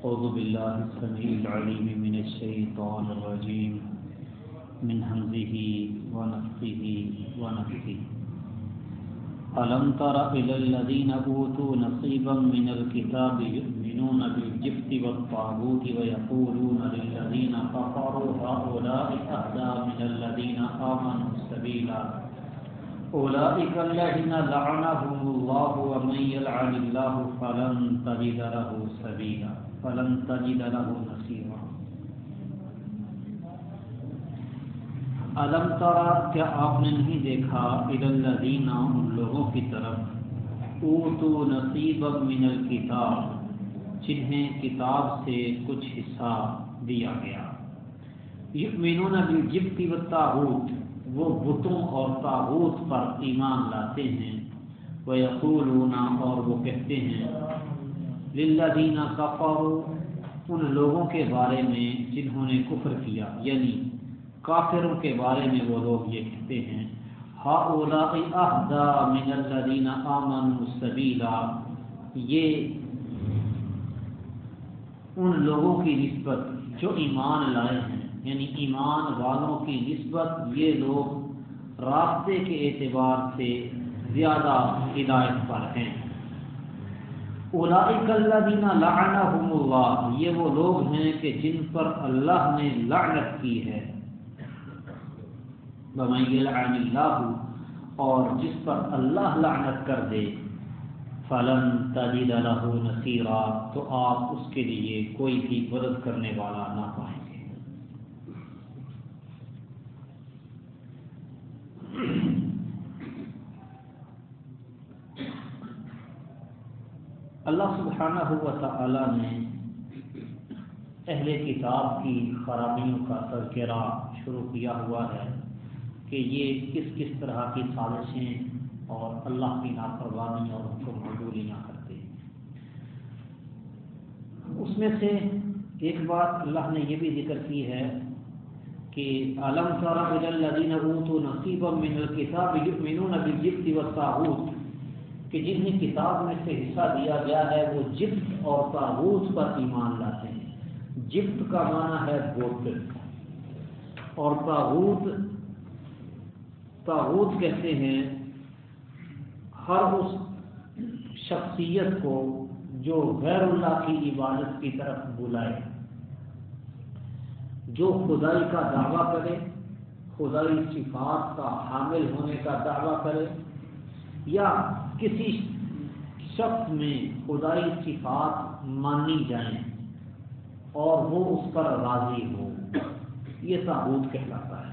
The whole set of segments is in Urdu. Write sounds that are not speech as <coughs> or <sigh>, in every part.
أعوذ بالله السميع العليم من الشيطان الرجيم. من همزه ونفخه ونفخه. ألم تر إلى الذين أوتوا نصيبا من الكتاب يؤمنون بالجبت والطاغوت ويقولون للذين كفروا هؤلاء أهدى من الذين آمنوا سبيلا. أولئك الذين لعنهم الله ومن يلعن الله فلن تجد له سبيلا. فلن تجد له نصيرا. علم ترا کیا آپ نے نہیں دیکھا الذین ان لوگوں کی طرف؟ اوتو نصیب من الکتاب جنہیں کتاب سے کچھ حصہ دیا گیا۔ یؤمنون بالجبت والطاغوت، وہ بتوں اور تاغوت پر ایمان لاتے ہیں۔ وہ یقولون اور وہ کہتے ہیں للذین کفروا، ان لوگوں کے بارے میں جنہوں نے کفر کیا یعنی کافروں کے بارے میں وہ لوگ یہ کہتے ہیں ہاؤلاء اہدا من الذین آمنوا سبیلا، یہ ان لوگوں کی نسبت جو ایمان لائے ہیں یعنی ایمان والوں کی نسبت یہ لوگ راستے کے اعتبار سے زیادہ ہدایت پر ہیں۔ اولئک الذین اللہ یہ وہ لوگ ہیں کہ جن پر اللہ نے لعنت کی ہے۔ بمن اللہ، اور جس پر اللہ لعنت کر دے، فلن تجد له نصیرا، تو آپ اس کے لیے کوئی بھی مدد کرنے والا نہ پائیں گے اللہ سبحانہ ہوا تعالی نے اہل کتاب کی خرابیوں کا تذکرہ شروع کیا ہوا ہے کہ یہ کس کس طرح کی سازشیں اور اللہ کی نافرمانی اور ان کو معلولیاں کرتے ہیں۔ اس میں سے ایک بات اللہ نے یہ بھی ذکر کی ہے کہ علم سارا الذین اوتوا نصیبا من الكتاب یؤمنون بالجبت والطاغوت۔ کہ جنہیں کتاب میں سے حصہ دیا گیا ہے، وہ جبت اور تاغوت پر ایمان لاتے ہیں۔ جبت کا معنی ہے بوت اور تاغوت تاغوت کہتے ہیں ہر اس شخصیت کو جو غیر اللہ کی عبادت کی طرف بلائے۔ جو خدائی کا دعویٰ کرے، خدائی صفات کا حامل ہونے کا دعویٰ کرے، یا کسی شخص میں خدائی صفات مانی جائیں اور وہ اس پر راضی ہو، یہ تعبت کہلاتا ہے۔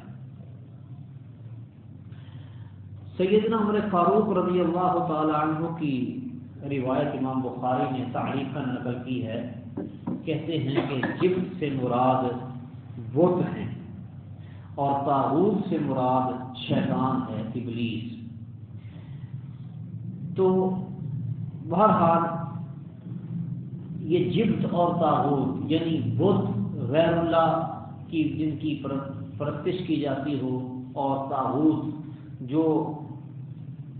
سیدنا عمر فاروق رضی اللہ تعالی عنہ کی روایت امام بخاری نے تعریف نقل کی ہے۔ کہتے ہیں کہ جبت سے مراد بت ہیں اور تاغوت سے مراد شیطان ہے، ابلیس۔ تو بہرحال یہ جبت اور تاغوت یعنی بت غیر اللہ کی جن کی پرستش کی جاتی ہو اور تاغوت جو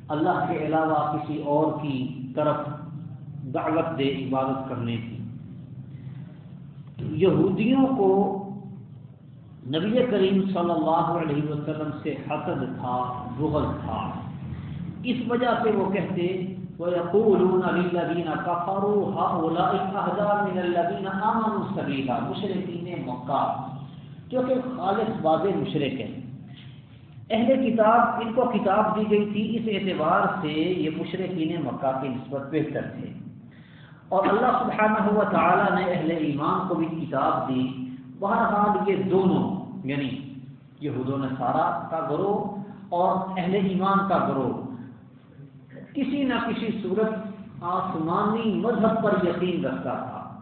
اللہ کے علاوہ کسی اور کی طرف دعوت دے، عبادت کرنے کی۔ یہودیوں کو نبی کریم صلی اللہ علیہ وسلم سے حسد تھا بغل تھا۔ اس وجہ سے وہ کہتے وَيَقُولُونَ لِلَّذِينَ كَفَرُوا هَؤُلَاءِ أَهْدَىٰ مِنَ الَّذِينَ آمَنُوا سَبِيلًا۔ مشرقین مکہ۔ جو کہ خالص واضح مشرق ہیں اہل کتاب، ان کو کتاب دی گئی تھی، اس اعتبار سے یہ مشرقین مکہ کی نسبت بہتر تھے۔ اور اللہ سبحانہ ہوا تعالیٰ نے اہل ایمان کو بھی کتاب دی۔ بہرحال یہ دونوں یعنی یہود و نصارہ کا گروہ اور اہل ایمان کا گروہ کسی نہ کسی صورت آسمانی مذہب پر یقین رکھتا تھا۔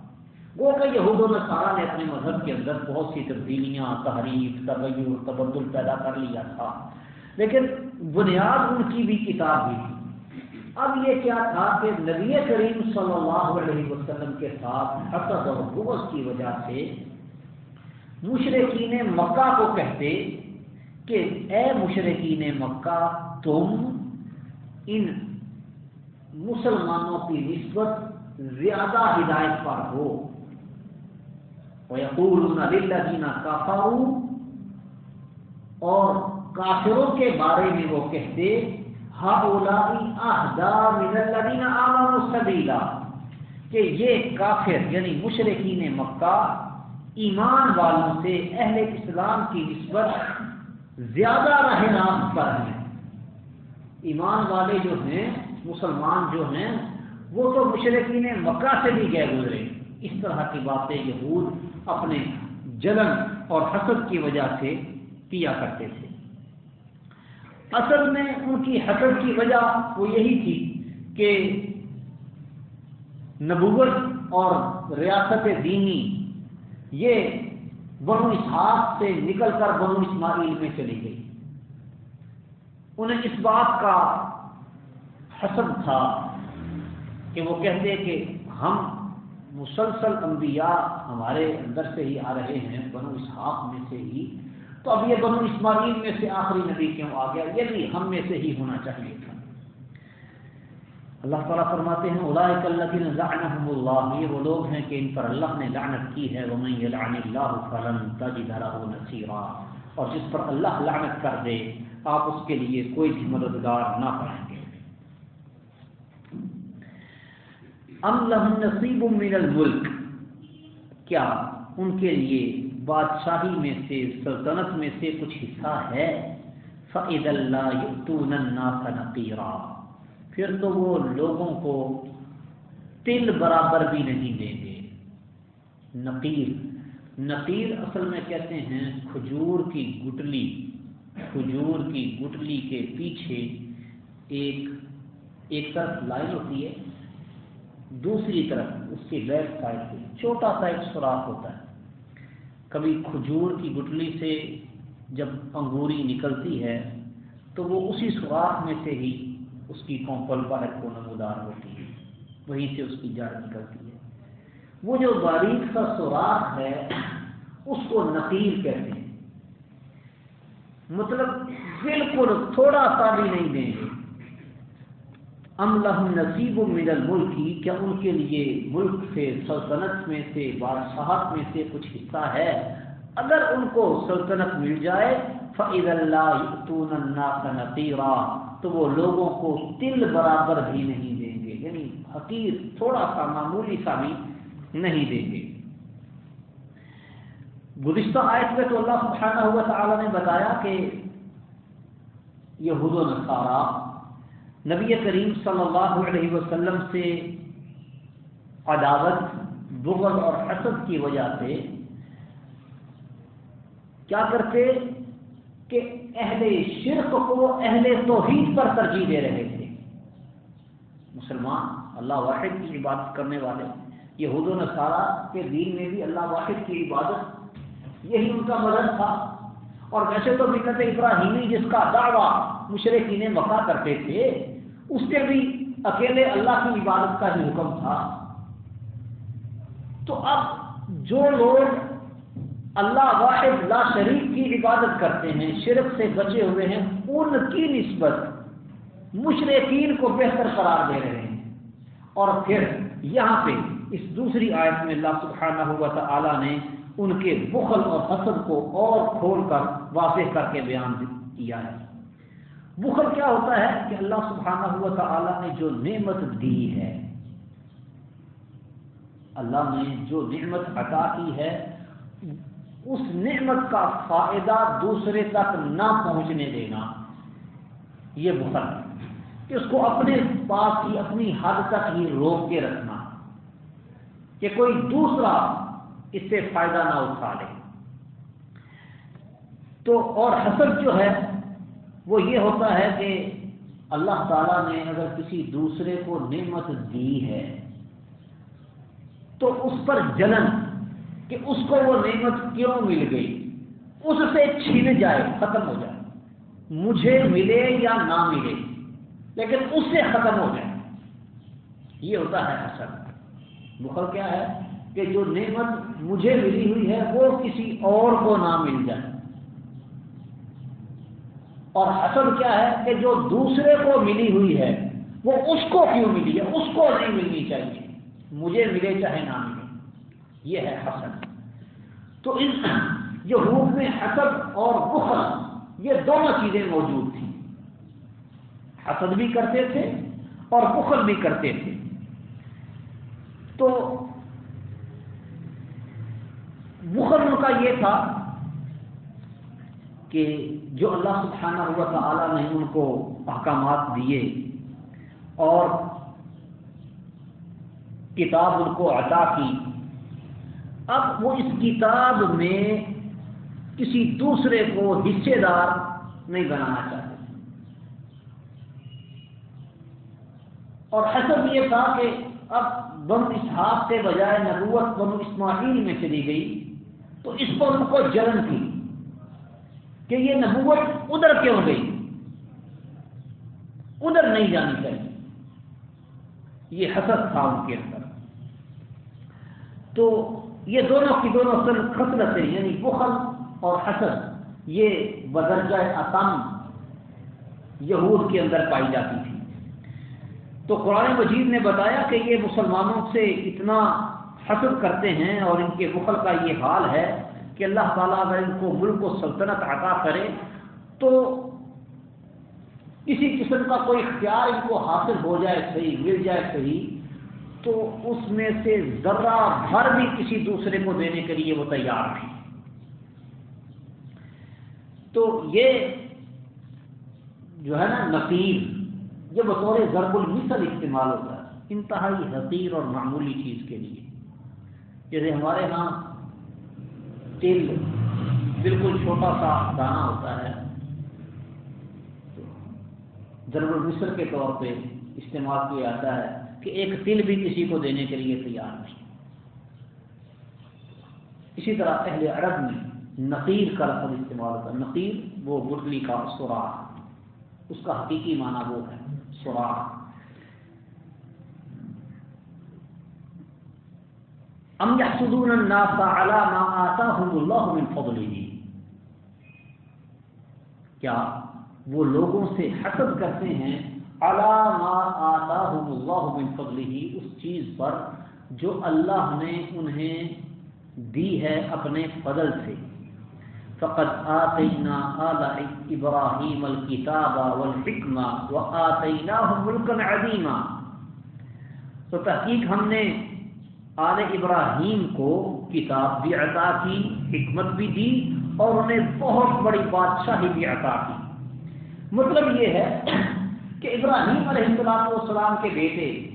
وہ کہ یہود و نصارہ نے اپنے مذہب کے اندر بہت سی تبدیلیاں، تحریف، تغیر، تبدل پیدا کر لیا تھا۔ لیکن بنیاد ان کی بھی کتاب ہی تھی۔ اب یہ کیا تھا کہ نبی کریم صلی اللہ علیہ وسلم کے ساتھ حسد اور بغض کی وجہ سے مشرقین مکہ کو کہتے کہ اے مشرقین مکہ، تم ان مسلمانوں کی نسبت زیادہ ہدایت پر ہو۔ لِلَّذِينَ كَفَرُوا۔ اور کافروں کے بارے میں وہ کہتے سبیلا کہ یہ کافر یعنی مشرقین مکہ ایمان والوں سے اہل اسلام کی نسبت زیادہ رہنام پر ہیں۔ ایمان والے جو ہیں مسلمان جو ہیں، وہ تو مشرقین مکہ سے بھی گئے گزرے۔ اس طرح کی باتیں یہود اپنے جلن اور حسد کی وجہ سے کیا کرتے تھے۔ اصل میں ان کی حسد کی وجہ وہ یہی تھی کہ نبوت اور ریاست دینی یہ بنو اسحاق سے نکل کر بنو اسماعیل میں چلی گئی۔ انہیں اس بات کا حسد تھا کہ وہ کہتے کہ ہم مسلسل انبیاء ہمارے اندر سے ہی آ رہے ہیں، بنو اسحاق میں سے ہی۔ تو اب یہ بنو اسماعیل میں سے آخری نبی کیوں آ گیا؟ یہ بھی ہم میں سے ہی ہونا چاہیے تھا۔ اللہ تعالیٰ فرماتے ہیں لعنهم اللہ۔ یہ وہ لوگ ہیں کہ ان پر اللہ نے لعنت کی ہے۔ ومن يلعن اللہ فلن تجد له اور جس پر اللہ لعنت کر دے، آپ اس کے لیے کوئی بھی مددگار نہ پائیں گے ام لهم نصیب من الملک. کیا ان کے لیے بادشاہی میں سے، سلطنت میں سے کچھ حصہ ہے؟ فعد اللہ نقیرہ پھر تو وہ لوگوں کو تل برابر بھی نہیں دیں گے. نقیر. نقیر اصل میں کہتے ہیں کھجور کی گٹلی. کھجور کی گٹلی کے پیچھے ایک ایک طرف لائن ہوتی ہے دوسری طرف اس کی بیک سائڈ پہ چھوٹا سا ایک سوراخ ہوتا ہے۔ کبھی کھجور کی گٹلی سے جب انگوری نکلتی ہے، تو وہ اسی سوراخ میں سے ہی اس کی کومپل باہر کو نمودار ہوتی ہے، وہیں سے اس کی جڑ نکلتی ہے۔ وہ جو باریک سا سوراخ ہے، اس کو نقیر کہتے ہیں۔ مطلب بالکل تھوڑا سا بھی نہیں دیں گے۔ ام لہم نصیب من الملکی کیا ان کے لیے ملک سے، سلطنت میں سے، بادشاہت میں سے کچھ حصہ ہے؟ اگر ان کو سلطنت مل جائے فعد اللہ نقیرہ تو وہ لوگوں کو تل برابر بھی نہیں دیں گے یعنی حقیر، تھوڑا سا معمولی سا بھی نہیں دیں گے۔ گزشتہ آیت میں تو اللہ سبحانہ ہوا تعالیٰ نے بتایا کہ یہ حد و نصارہ نبی کریم صلی اللہ علیہ وسلم سے عداوت، بغض اور حسد کی وجہ سے کیا کرتے کہ اہل شرک کو اہل توحید پر ترجیح دے رہے تھے۔ مسلمان، اللہ واحد کی عبادت کرنے والے یہ و نصارہ کے دین میں بھی اللہ واحد کی عبادت، یہی ان کا مدد تھا۔ اور ویسے تو ملت ابراہیمی جس کا دعویٰ مشرقین مکہ کرتے تھے اس کے بھی اکیلے اللہ کی عبادت کا ہی حکم تھا۔ تو اب جو لوگ اللہ واحد لا شریف کی عبادت کرتے ہیں، شرک سے بچے ہوئے ہیں، ان کی نسبت مشرقین کو بہتر قرار دے رہے ہیں۔ اور پھر یہاں پہ اس دوسری آیت میں اللہ سبحانہ ہوا تعالی نے ان کے بخل اور حسد کو اور کھول کر واضح کر کے بیان کیا ہے۔ بخل کیا ہوتا ہے کہ اللہ سبحانہ ہوا تعالیٰ نے جو نعمت دی ہے، اللہ نے جو نعمت عطا کی ہے، اس نعمت کا فائدہ دوسرے تک نہ پہنچنے دینا، یہ بخل ہے۔ کہ اس کو اپنے پاس ہی، اپنی حد تک ہی روک کے رکھنا، کہ کوئی دوسرا اس سے فائدہ نہ اٹھا لے۔ تو اور حسد جو ہے وہ یہ ہوتا ہے کہ اللہ تعالیٰ نے اگر کسی دوسرے کو نعمت دی ہے، تو اس پر جلن کہ اس کو وہ نعمت کیوں مل گئی؟ اس سے چھین جائے، ختم ہو جائے۔ مجھے ملے یا نہ ملے، لیکن اس سے ختم ہو جائے۔ یہ ہوتا ہے اصل بخل کیا ہے کہ جو نعمت مجھے ملی ہوئی ہے، وہ کسی اور کو نہ مل جائے۔ اور اصل کیا ہے کہ جو دوسرے کو ملی ہوئی ہے، وہ اس کو کیوں ملی ہے؟ اس کو نہیں ملنی چاہیے۔ مجھے ملے چاہے نہ ملے۔ یہ ہے حسن۔ تو ان <clears throat> یہود میں حسد اور بخل، یہ دونوں چیزیں موجود تھیں۔ حسد بھی کرتے تھے اور بخل بھی کرتے تھے۔ تو بخل ان کا یہ تھا کہ جو اللہ سبحانہ ہوا تعالیٰ نے ان کو احکامات دیے اور کتاب ان کو عطا کی، اب وہ اس کتاب میں کسی دوسرے کو حصے دار نہیں بنانا چاہتے۔ اور حسب یہ تھا کہ اب بن اسحاق کے بجائے نبوت بن اسماعیل میں چلی گئی، تو اس پر ان کو جلن تھی کہ یہ نبوت ادھر کیوں گئی؟ ادھر نہیں جانی چاہیے۔ یہ حسد تھا ان کے اندر۔ تو یہ دونوں کی دونوں سر خطرتیں یعنی بخل اور حسد، یہ بدرجہ اسام یہود کے اندر پائی جاتی تھی۔ تو قرآن مجید نے بتایا کہ یہ مسلمانوں سے اتنا حسد کرتے ہیں اور ان کے بخل کا یہ حال ہے کہ اللہ تعالیٰ اگر ان کو ملک و سلطنت عطا کرے، تو کسی قسم کا کوئی اختیار ان کو حاصل ہو جائے صحیح، مل جائے صحیح، تو اس میں سے ذرہ بھر بھی کسی دوسرے کو دینے کے لیے وہ تیار نہیں تو یہ جو ہے نا، نقیر، یہ بطور ضرب المثل استعمال ہوتا ہے، انتہائی حقیر اور معمولی چیز کے لیے۔ جیسے ہمارے ہاں تل بالکل چھوٹا سا دانا ہوتا ہے۔ ضرب المثل کے طور پہ استعمال کیا جاتا ہے کہ ایک تل بھی کسی کو دینے کے لیے تیار نہیں۔ اسی طرح پہلے عرب میں نقیر کا لفظ استعمال ہوتا ہے۔ نقیر وہ مرغلی کا سوراخ اس کا حقیقی معنی وہ ہے سوراخ ام يحسدون الناس على ما آتاهم الله من فضله؟ کیا وہ لوگوں سے حسد کرتے ہیں الا ما آتاهم اللہ من فضله؟ اس چیز پر جو اللہ نے انہیں دی ہے اپنے فضل سے۔ فقط آتینا آل ابراہیم الکتاب والحکمہ وآتیناہم ملکا عظیما۔ تو تحقیق ہم نے آل ابراہیم کو کتاب بھی عطا کی، حکمت بھی دی اور انہیں بہت بڑی بادشاہی بھی عطا کی۔ مطلب یہ ہے کہ ابراہیم علیہ السلام والسلام کے بیٹے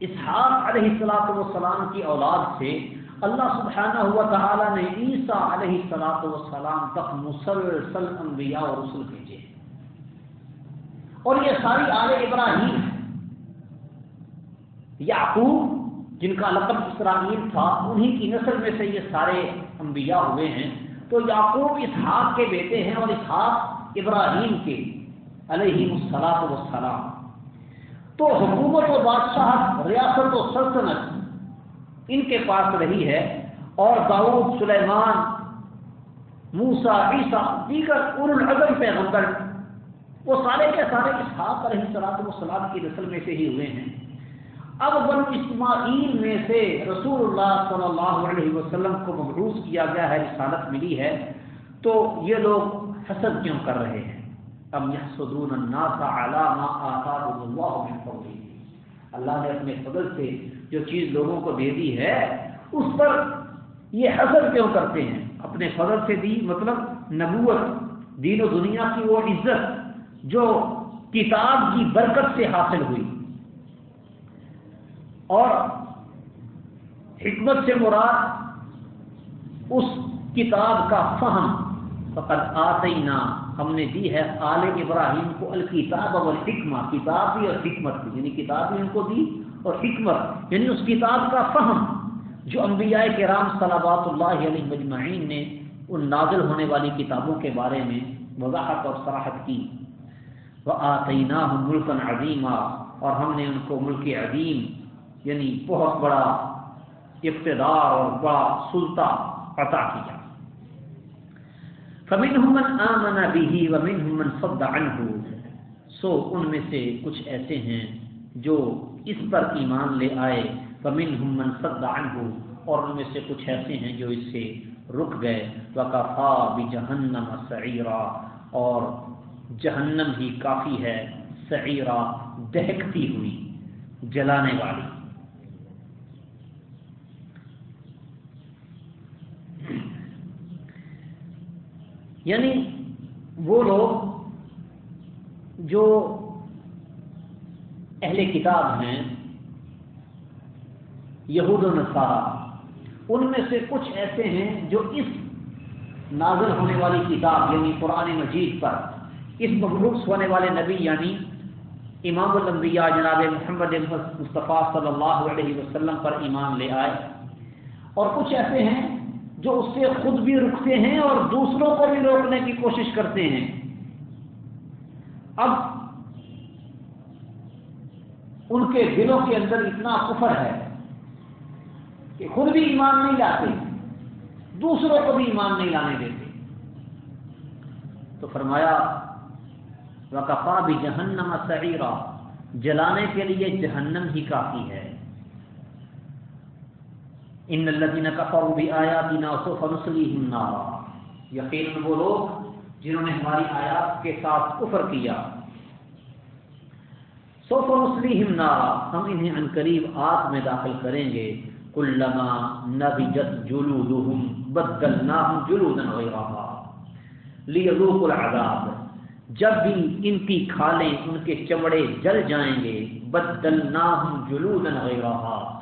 اسحاق علیہ السلاط والسلام کی اولاد سے اللہ سبحانہ ہوا تعالیٰ نے عیسیٰ علیہ السلاط والسلام تک مسلسل انبیاء اور رسول بھیجے۔ اور یہ ساری آل ابراہیم، یعقوب جن کا لقب اسرائیل تھا، انہی کی نسل میں سے یہ سارے انبیاء ہوئے ہیں۔ تو یعقوب اسحاق کے بیٹے ہیں اور اسحاق ابراہیم کے علیہ السلاط وسلام تو حکومت و بادشاہ، ریاست و سلطنت ان کے پاس رہی ہے اور داؤد، سلیمان موسا عیسیٰ، دیگر ار العظم پیغمبر وہ سارے کے سارے اسحاق علیہ السلاط وسلام کی نسل میں سے ہی ہوئے ہیں۔ اب اسماعیل میں سے رسول اللہ صلی اللہ علیہ وسلم کو مبروس کیا گیا ہے، رسالت ملی ہے۔ تو یہ لوگ حسد کیوں کر رہے ہیں؟ ام يحسدون الناس ما آتاهم من اللہ نے اپنے فضل سے جو چیز لوگوں کو دے دی ہے، اس پر یہ حسد کیوں کرتے ہیں؟ اپنے فضل سے دی مطلب نبوت، دین و دنیا کی وہ عزت جو کتاب کی برکت سے حاصل ہوئی۔ اور حکمت سے مراد اس کتاب کا فہم فقط آتے نہ ہم نے دی ہے آل ابراہیم کو الکتاب اور حکمہ کتاب بھی اور حکمت بھی یعنی کتاب بھی ان کو دی اور حکمت یعنی اس کتاب کا فہم جو انبیاء کرام صلابات اللہ علیہ مجمعین نے ان نازل ہونے والی کتابوں کے بارے میں وضاحت اور صراحت کی۔ وہ آتینہ ملکن عظیمہ اور ہم نے ان کو ملک عظیم یعنی بہت بڑا اقتدار اور بڑا سلطہ عطا کیا فمنهم آمن به ومنهم من صد عنه۔ سو ان میں سے کچھ ایسے ہیں جو اس پر ایمان لے آئے۔ فمن من صد عنہ اور ان میں سے کچھ ایسے ہیں جو اس سے رک گئے۔ وکفا بھی جہنم سعیرا اور جہنم ہی کافی ہے سعیرا دہکتی ہوئی، جلانے والی۔ یعنی وہ لوگ جو اہل کتاب ہیں، یہود و نصارہ، ان میں سے کچھ ایسے ہیں جو اس نازل ہونے والی کتاب یعنی قرآن مجید پر، اس مخلوص ہونے والے نبی یعنی امام الانبیاء جناب محمد مصطفیٰ صلی اللہ علیہ وسلم پر ایمان لے آئے۔ اور کچھ ایسے ہیں جو اس سے خود بھی رکتے ہیں اور دوسروں کو بھی روکنے کی کوشش کرتے ہیں۔ اب ان کے دلوں کے اندر اتنا کفر ہے کہ خود بھی ایمان نہیں لاتے، دوسروں کو بھی ایمان نہیں لانے دیتے۔ تو فرمایا، وقفا بھی جہنم سعیرا جلانے کے لیے جہنم ہی کافی ہے۔ ان الذين كفروا بآياتنا سوف نصليهم نارا۔ یقین وہ لوگ جنہوں نے ہماری آیات کے ساتھ کفر کیا۔ سوف نصليهم نارا۔ ہم انہیں ان قریب آگ میں داخل کریں گے۔ کلما نضجت جلودهم بدلناهم جلودا غيرها ليذوقوا العذاب۔ جب بھی ان کی کھالیں ان کے چمڑے جل جائیں گے بدلناهم جلودا غيرها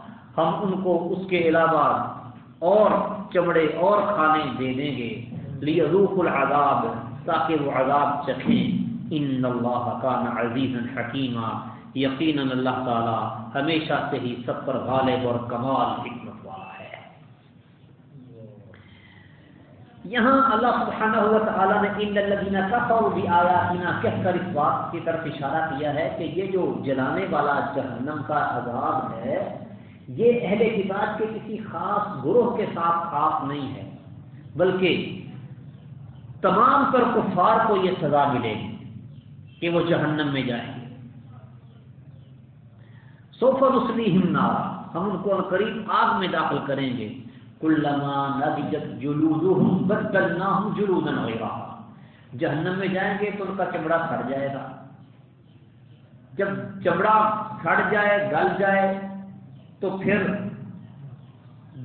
ہم ان کو اس کے علاوہ اور چمڑے اور کھانے دے دیں گے۔ لیذوق العذاب، تاکہ وہ عذاب چکھیں۔ ان اللہ کان عزیزا حکیما یقینا اللہ تعالی ہمیشہ سے ہی سب پر غالب اور کمال حکمت والا ہے۔ یہاں اللہ سبحانہ و تعالی نے ان الذين كفروا بآياتنا کہہ کر اس بات کی طرف اشارہ کیا ہے کہ یہ جو جلانے والا جہنم کا عذاب ہے یہ اہل کتاب کے کسی خاص گروہ کے ساتھ خاص نہیں ہے، بلکہ تمام پر کفار کو یہ سزا ملے گی کہ وہ جہنم میں جائیں گے۔ سوف رسلی نارا، ہم ان کو قریب آگ میں داخل کریں گے۔ کلما نضجت جلودہم بدلناہم جلودا غیرہا۔ جہنم میں جائیں گے تو ان کا چمڑا سڑ جائے گا۔ جب چمڑا سڑ جائے، گل جائے تو پھر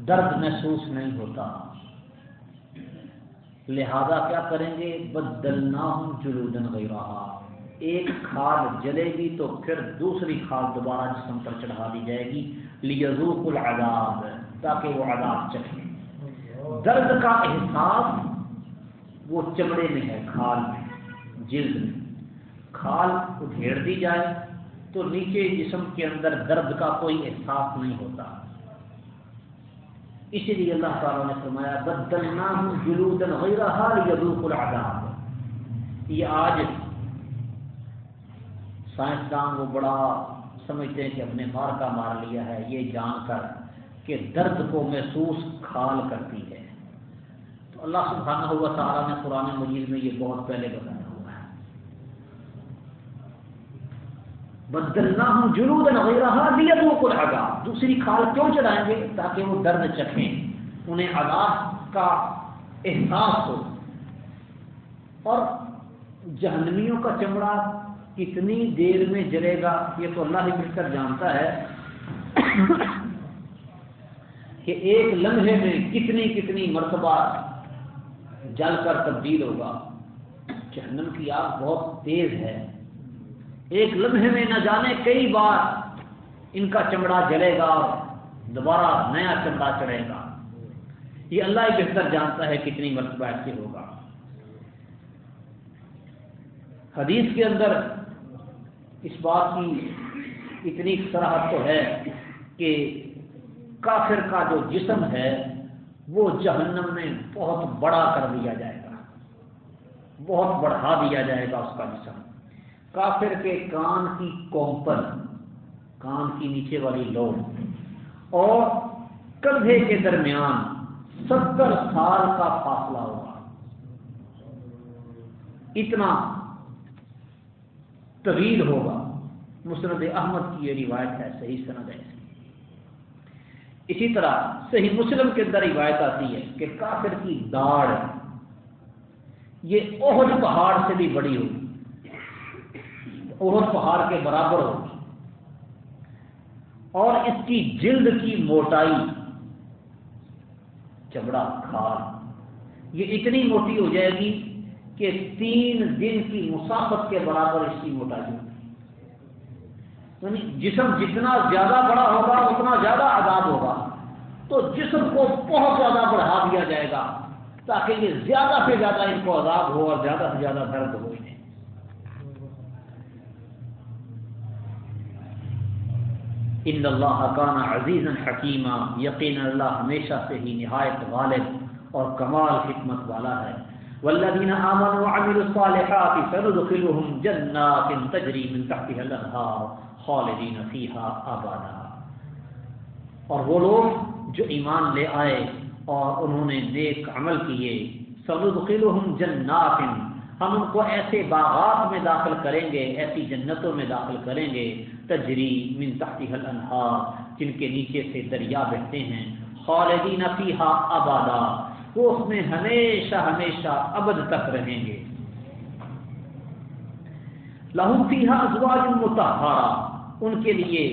درد محسوس نہیں ہوتا۔ لہذا کیا کریں گے؟ بدلنا ہوں جلودن گئی رہا ایک کھاد جلے گی تو پھر دوسری کھاد دوبارہ جسم پر چڑھا دی جائے گی۔ لیزوق العذاب، تاکہ وہ عذاب چکھے۔ درد کا احساس وہ چمڑے میں ہے، کھال میں، جلد میں۔ کھال ادھیڑ دی جائے۔ تو نیچے جسم کے اندر درد کا کوئی احساس نہیں ہوتا۔ اسی لیے اللہ تعالیٰ نے فرمایا بدلنا ہوں جلودن غیرہ العذاب۔ یہ آج سائنسدان وہ بڑا سمجھتے ہیں کہ اپنے مار کا مار لیا ہے۔ یہ جان کر کہ درد کو محسوس کھال کرتی ہے۔ تو اللہ سبحانہ ہوا تعالیٰ نے قرآن مجید میں یہ بہت پہلے بتایا ہوا ہے بدلنا ہوں جلود نہ کو لگا دوسری کھال کیوں چڑھائیں گے؟ تاکہ وہ درد چکھیں۔ انہیں عذاب کا احساس ہو۔ اور جہنمیوں کا چمڑا کتنی دیر میں جلے گا، یہ تو اللہ ہی مل کر جانتا ہے کہ ایک لمحے میں کتنی کتنی مرتبہ جل کر تبدیل ہوگا۔ جہنم کی آگ بہت تیز ہے۔ ایک لمحے میں نہ جانے، کئی بار ان کا چمڑا جلے گا، دوبارہ نیا چمڑا چڑھے گا۔ یہ اللہ ہی بہتر جانتا ہے کتنی مرتبہ ایسے ہوگا۔ حدیث کے اندر اس بات کی اتنی سراہد تو ہے کہ کافر کا جو جسم ہے، وہ جہنم میں بہت بڑا کر دیا جائے گا۔ بہت بڑھا دیا جائے گا اس کا جسم۔ کافر کے کان کی کومپل کان کی نیچے والی لو اور کندھے کے درمیان ستر سال کا فاصلہ ہوگا اتنا طویل ہوگا۔ مسرد احمد کی یہ روایت ہے، صحیح سند ہے۔ اسی طرح صحیح مسلم کے اندر روایت آتی ہے کہ کافر کی داڑ یہ اوہد پہاڑ سے بھی بڑی ہوگی۔ اوہد پہاڑ کے برابر ہوگی۔ اور اس کی جلد کی موٹائی، چمڑا کھال یہ اتنی موٹی ہو جائے گی کہ تین دن کی مسافت کے برابر اس کی موٹائی ہوگی۔ یعنی جسم جتنا زیادہ بڑا ہوگا، اتنا زیادہ آزاد ہوگا۔ تو جسم کو بہت زیادہ بڑھا دیا جائے گا تاکہ یہ زیادہ سے زیادہ ان کو عذاب ہو اور زیادہ سے زیادہ درد ہو انہیں ان اللہ کانا عزیز حکیمہ یقین اللہ ہمیشہ سے ہی نہایت غالب اور کمال حکمت والا ہے۔ والذین آمنوا وعملوا الصالحات سندخلهم جنات تجری من تحتها الانہار خالدین فیہا آبادا۔ اور وہ لوگ جو ایمان لے آئے اور انہوں نے نیک عمل کیے، سندخلهم جنات ہم ان کو ایسے باغات میں داخل کریں گے، ایسی جنتوں میں داخل کریں گے، تجری من تحتها الانہار، جن کے نیچے سے دریا بہتے ہیں، خالدین فیہا آبادا وہ اس میں ہمیشہ ہمیشہ ابد تک رہیں گے۔ لہم فیہا ازواج متحرہ ان کے لیے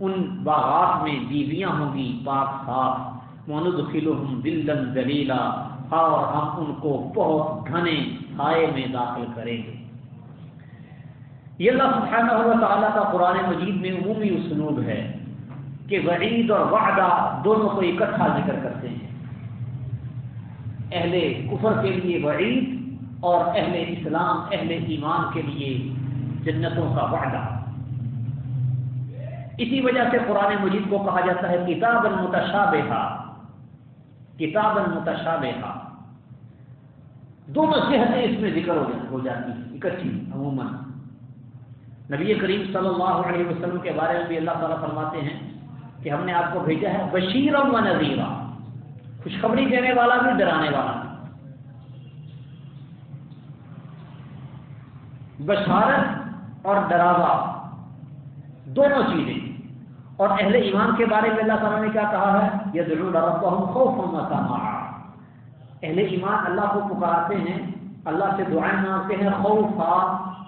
ان باغات میں بیویاں ہوں گی، پاک صاف، وندخلہم دلن ذلیلا اور ہم ان کو بہت گھنے سائے میں داخل کریں گے۔ یہ اللہ سبحانہ و تعالیٰ کا قرآن مجید میں عمومی اسلوب ہے کہ وعید اور وعدہ دونوں کو اکٹھا ذکر کرتے ہیں۔ اہل کفر کے لیے وعید اور اہل اسلام، اہل ایمان کے لیے جنتوں کا وعدہ۔ اسی وجہ سے قرآن مجید کو کہا جاتا ہے کتاب المتشابہ کتاب المتشابہ دونوں صحتیں اس میں ذکر ہو جاتی ہیں، اکٹھی، عموماً۔ نبی کریم صلی اللہ علیہ وسلم کے بارے میں بھی اللہ تعالیٰ فرماتے ہیں کہ ہم نے آپ کو بھیجا ہے بشیر و نذیرہ خوشخبری دینے والا بھی، ڈرانے والا بھی۔ بشارت اور ڈراوا، دونوں چیزیں۔ اور اہل ایمان کے بارے میں اللہ تعالیٰ نے کیا کہا ہے؟ یہ ضرور خوف اہل ایمان اللہ کو پکارتے ہیں، اللہ سے دعائیں مانگتے ہیں، خوف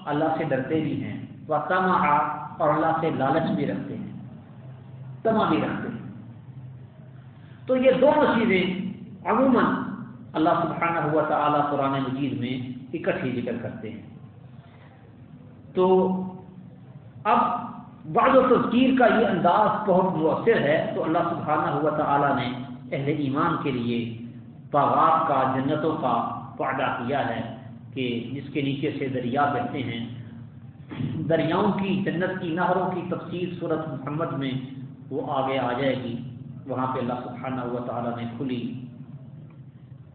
اللہ سے ڈرتے بھی ہیں۔ تما اور اللہ سے لالچ بھی رکھتے ہیں۔ تما بھی رکھتے ہیں۔ تو یہ دونوں چیزیں عموماً اللہ سبحانہ ہوا تعالیٰ قرآن مجید میں اکٹھی ذکر کرتے ہیں۔ تو اب بعض و تذکیر کا یہ انداز بہت مؤثر ہے۔ تو اللہ سبحانہ ہوا تعالیٰ نے اہل ایمان کے لیے باغات کا، جنتوں کا وعدہ کیا ہے کہ جس کے نیچے سے دریا بہتے ہیں۔ دریاؤں کی، جنت کی نہروں کی تفصیل صورت محمد میں وہ آگے آ جائے گی۔ وہاں پہ اللہ سبحانہ ہوا تعالیٰ نے کھلی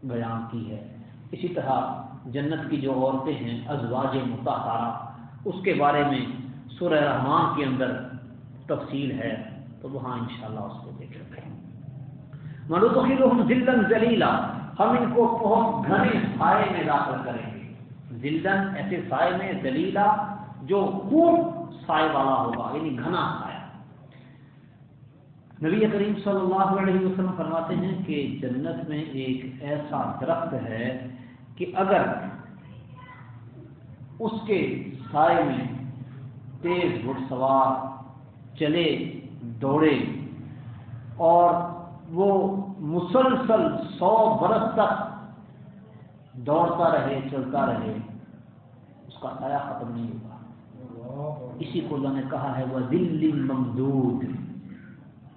بیان کی ہے۔ اسی طرح جنت کی جو عورتیں ہیں، ازواج متحرہ اس کے بارے میں سورہ رحمان کے اندر تفصیل ہے، تو وہاں انشاءاللہ اس منوخی ذلن ذلیلا ہم ان کو بہت گھنے سائے میں داخل کریں گے۔ ذلن ایسے سائے میں دلیلا جو خوب سائے والا ہوگا یعنی گھنا سایہ نبی کریم صلی اللہ علیہ وسلم فرماتے ہیں کہ جنت میں ایک ایسا درخت ہے کہ اگر اس کے سائے میں تیز گھڑ سوار چلے، دوڑے اور وہ مسلسل سو برس تک دوڑتا رہے، چلتا رہے، اس کا سایہ ختم نہیں ہوگا اسی کو اللہ نے کہا ہے، وہ دلی ممدود،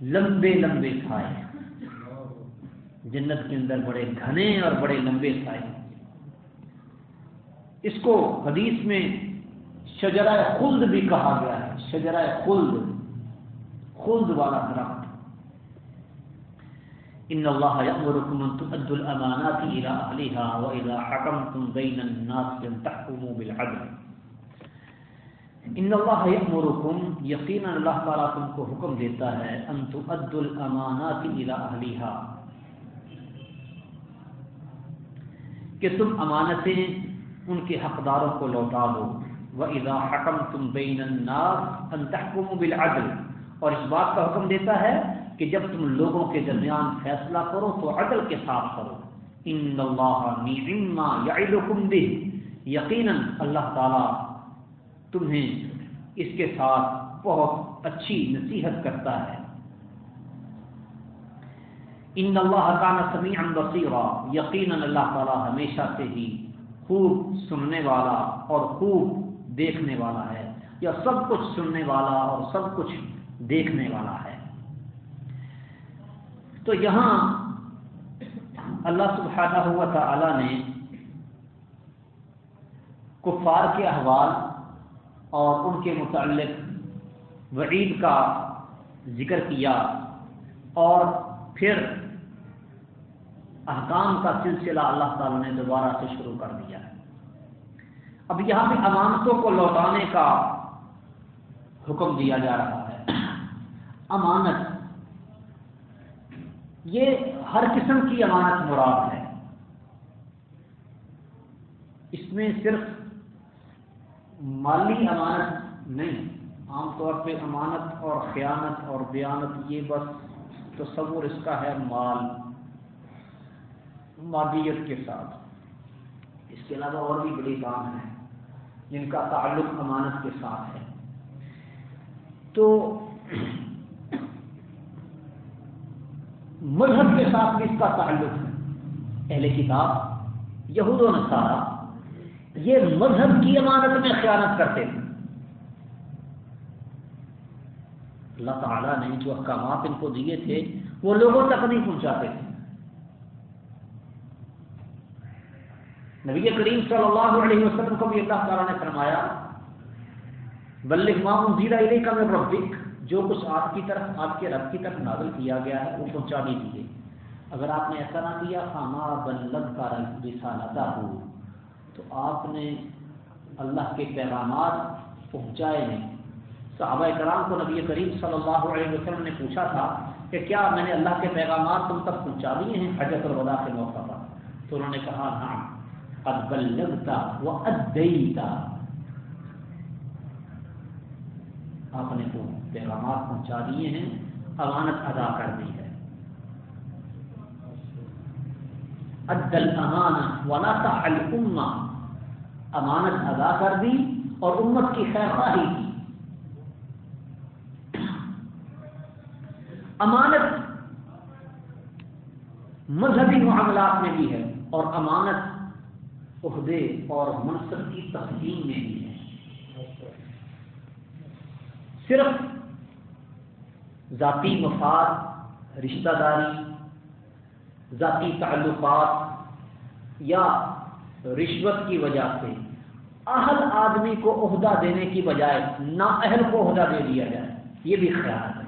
لمبے لمبے سائے۔ جنت کے اندر بڑے گھنے اور بڑے لمبے سائے۔ اس کو حدیث میں شجرہ خلد بھی کہا گیا ہے۔ شجرہ خلد خلد والا درخت۔ ان اللہ یامرکم ان تؤدوا الامانات الى اهلها واذا حكمتم بين الناس ان تحكموا بالعدل. ان اللہ یامرکم یقینا اللہ تعالی تم کو حکم دیتا ہے ان تؤدوا الامانات الى اهلها کہ تم امانتیں ان کے حقداروں کو لوٹا دو واذا حكمتم بين الناس ان تحكموا بالعدل. اور اس بات کا حکم دیتا ہے کہ جب تم لوگوں کے درمیان فیصلہ کرو تو عدل کے ساتھ کرو۔ ان اللہ یعلکم به یقیناً اللہ تعالی تمہیں اس کے ساتھ بہت اچھی نصیحت کرتا ہے۔ ان اللہ کان سمیعا بصیرا۔ یقیناً اللہ تعالی ہمیشہ سے ہی خوب سننے والا اور خوب دیکھنے والا ہے۔ یا سب کچھ سننے والا اور سب کچھ دیکھنے والا ہے۔ تو یہاں اللہ سبحانہ ہوا تعالی نے کفار کے احوال اور ان کے متعلق وعید کا ذکر کیا اور پھر احکام کا سلسلہ اللہ تعالی نے دوبارہ سے شروع کر دیا ہے۔ اب یہاں پہ امانتوں کو لوٹانے کا حکم دیا جا رہا ہے۔ امانت یہ ہر قسم کی امانت مراد ہے۔ اس میں صرف مالی امانت نہیں، عام طور پہ امانت اور خیانت اور بیانت، یہ بس تصور اس کا ہے مال، مادیت کے ساتھ۔ اس کے علاوہ اور بھی بڑی کام ہیں جن کا تعلق امانت کے ساتھ ہے۔ تو مذہب کے ساتھ بھی اس کا تعلق ہے۔ اہل کتاب، یہود و نصارہ، یہ مذہب کی امانت میں خیانت کرتے تھے اللہ تعالیٰ نے جو احکامات ان کو دیے تھے، وہ لوگوں تک نہیں پہنچاتے۔ تھے نبی کریم صلی اللہ علیہ وسلم کو بھی اللہ تعالیٰ نے فرمایا، بلغ ما انزل الیک من ربک جو کچھ آپ کی طرف، آپ کے رب کی طرف نازل کیا گیا ہے، وہ پہنچا بھی دیجیے اگر آپ نے ایسا نہ کیا خاما بلغ کا رسالتہ ہو تو آپ نے اللہ کے پیغامات پہنچائے نہیں۔ صحابہ کرام کو نبی کریم صلی اللہ علیہ وسلم نے پوچھا تھا کہ کیا میں نے اللہ کے پیغامات تم تک پہنچا دیے ہیں حجت الوداع کے موقع پر؟ تو انہوں نے کہا ہاں۔ اب بلغتا وہ ادیتا آپ نے تو پیغامات پہنچا دیے ہیں، امانت ادا کر دی ہے۔ عدل امانت ولا الما امانت ادا کر دی اور امت کی خیر خواہی کی۔ امانت مذہبی معاملات میں بھی ہے اور امانت عہدے اور منصب کی تقسیم میں بھی ہے۔ صرف ذاتی مفاد، رشتہ داری، ذاتی تعلقات یا رشوت کی وجہ سے اہل آدمی کو عہدہ دینے کی بجائے نا اہل کو عہدہ دے دیا جائے، یہ بھی خیال ہے۔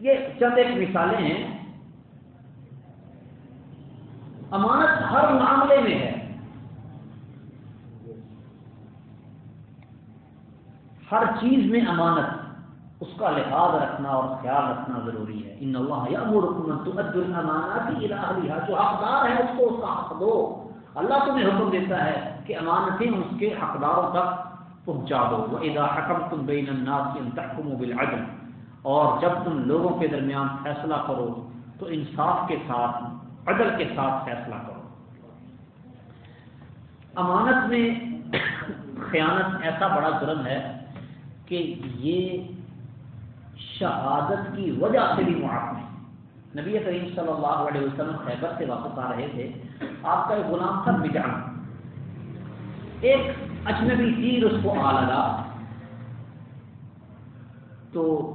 یہ چند ایک مثالیں ہیں۔ امانت ہر معاملے میں ہے۔ ہر چیز میں امانت، اس کا لحاظ رکھنا اور خیال رکھنا ضروری ہے۔ ان اللہ یا مرکمت جو حقدار ہے اس کو اس کا حق دو۔ اللہ تمہیں حکم دیتا ہے کہ امانتیں اس کے حقداروں تک پہنچا دو۔ وہ ادا حکم تم بین الناس تحکم بالعدل، اور جب تم لوگوں کے درمیان فیصلہ کرو، تو انصاف کے ساتھ، عدل کے ساتھ فیصلہ کرو۔ امانت میں <coughs> خیانت ایسا بڑا ظلم ہے کہ یہ شہادت کی وجہ سے بھی معاف نہیں نبی کریم صلی اللہ علیہ وسلم خیبر سے واپس آ رہے تھے۔ آپ کا ایک غلام تھا بجان ایک اجنبی تیر اس کو آ لگا۔ تو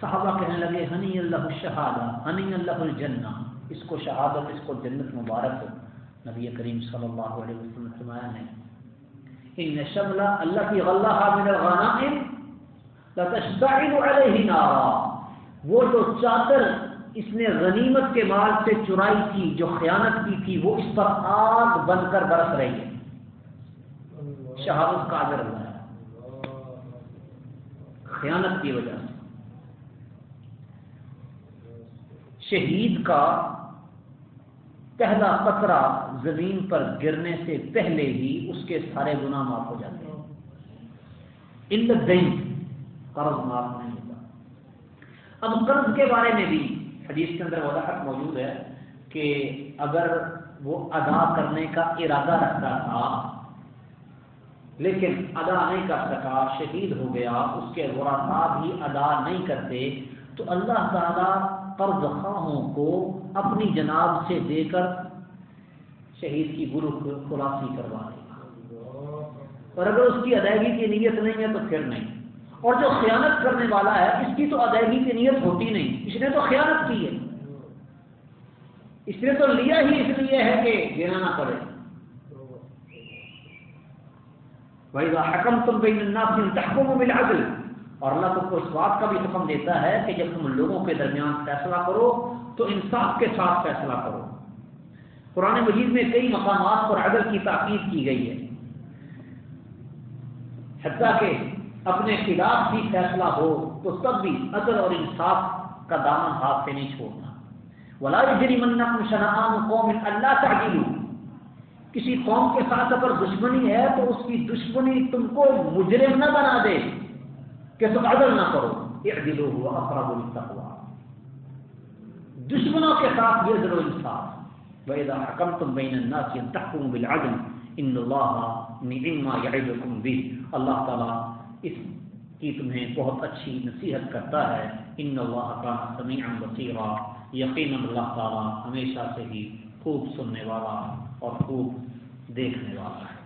صحابہ کہنے لگے، ہنی اللہ شہادہ ہنی اللہ الجنہ۔ اس کو شہادت، اس کو جنت مبارک۔ نبی کریم صلی اللہ علیہ وسلم فرمایا، نہیں۔ ان شملہ اللہ کی غلہ من الغنائم لتشتعل علیہ نارا. وہ جو چادر اس نے غنیمت کے مال سے چرائی تھی، جو خیانت کی تھی، وہ اس پر آگ بن کر برس رہی ہے۔ شہادت کا اجر ہوا ہے۔ خیانت کی وجہ سے۔ شہید کا پہلا قطرہ زمین پر گرنے سے پہلے ہی اس کے سارے گناہ معاف ہو جاتے ہیں۔ دین قرض معاف نہیں ہوتا۔ اب قرض کے بارے میں بھی حدیث کے اندر وضاحت موجود ہے کہ اگر وہ ادا کرنے کا ارادہ رکھتا تھا، لیکن ادا نہیں کر سکا، شہید ہو گیا، اس کے ورثا بھی ادا نہیں کرتے، تو اللہ تعالیٰ قرض خواہوں کو اپنی جناب سے دے کر شہید کی گرو خلاصی کروا دے۔ گا اور اگر اس کی ادائیگی کی نیت نہیں ہے تو پھر نہیں۔ اور جو خیانت کرنے والا ہے، اس کی تو ادائیگی کی نیت ہوتی نہیں۔ اس نے تو خیانت کی ہے۔ اس نے تو لیا ہی اس لیے ہے کہ دینا نہ پڑے۔ بھائی حکم تم بین الناس تحکم بالعدل۔ اور اللہ تم کو اس بات کا بھی حکم دیتا ہے کہ جب تم لوگوں کے درمیان فیصلہ کرو تو انصاف کے ساتھ فیصلہ کرو۔ قرآن مجید میں کئی مقامات پر عدل کی تاکید کی گئی ہے۔ حتیٰ کہ اپنے خلاف بھی فیصلہ ہو تو تب بھی عدل اور انصاف کا دامن ہاتھ سے نہیں چھوڑنا۔ ولا جری منکم قوم اللہ تعجلوا کسی قوم کے ساتھ اگر دشمنی ہے تو اس کی دشمنی تم کو مجرم نہ بنا دے کہ تم عدل نہ کرو۔ یہ اعدلوا هو اقرب للتقوى۔ دشمنوں کے ساتھ یہ ضرور انصاف وَإِذَا حَكَمْتُمْ بَيْنَ النَّاسِ أَن تَحْكُمُوا بِالْعَدْلِ إِنَّ اللَّهَ نِعِمَّا يَعِظُكُم بِهِ. اللہ تعالی اس کی تمہیں بہت اچھی نصیحت کرتا ہے. ان اللہ کا سمیعا بصیرا یقینا اللہ تعالی ہمیشہ سے ہی خوب سننے والا اور خوب دیکھنے والا ہے.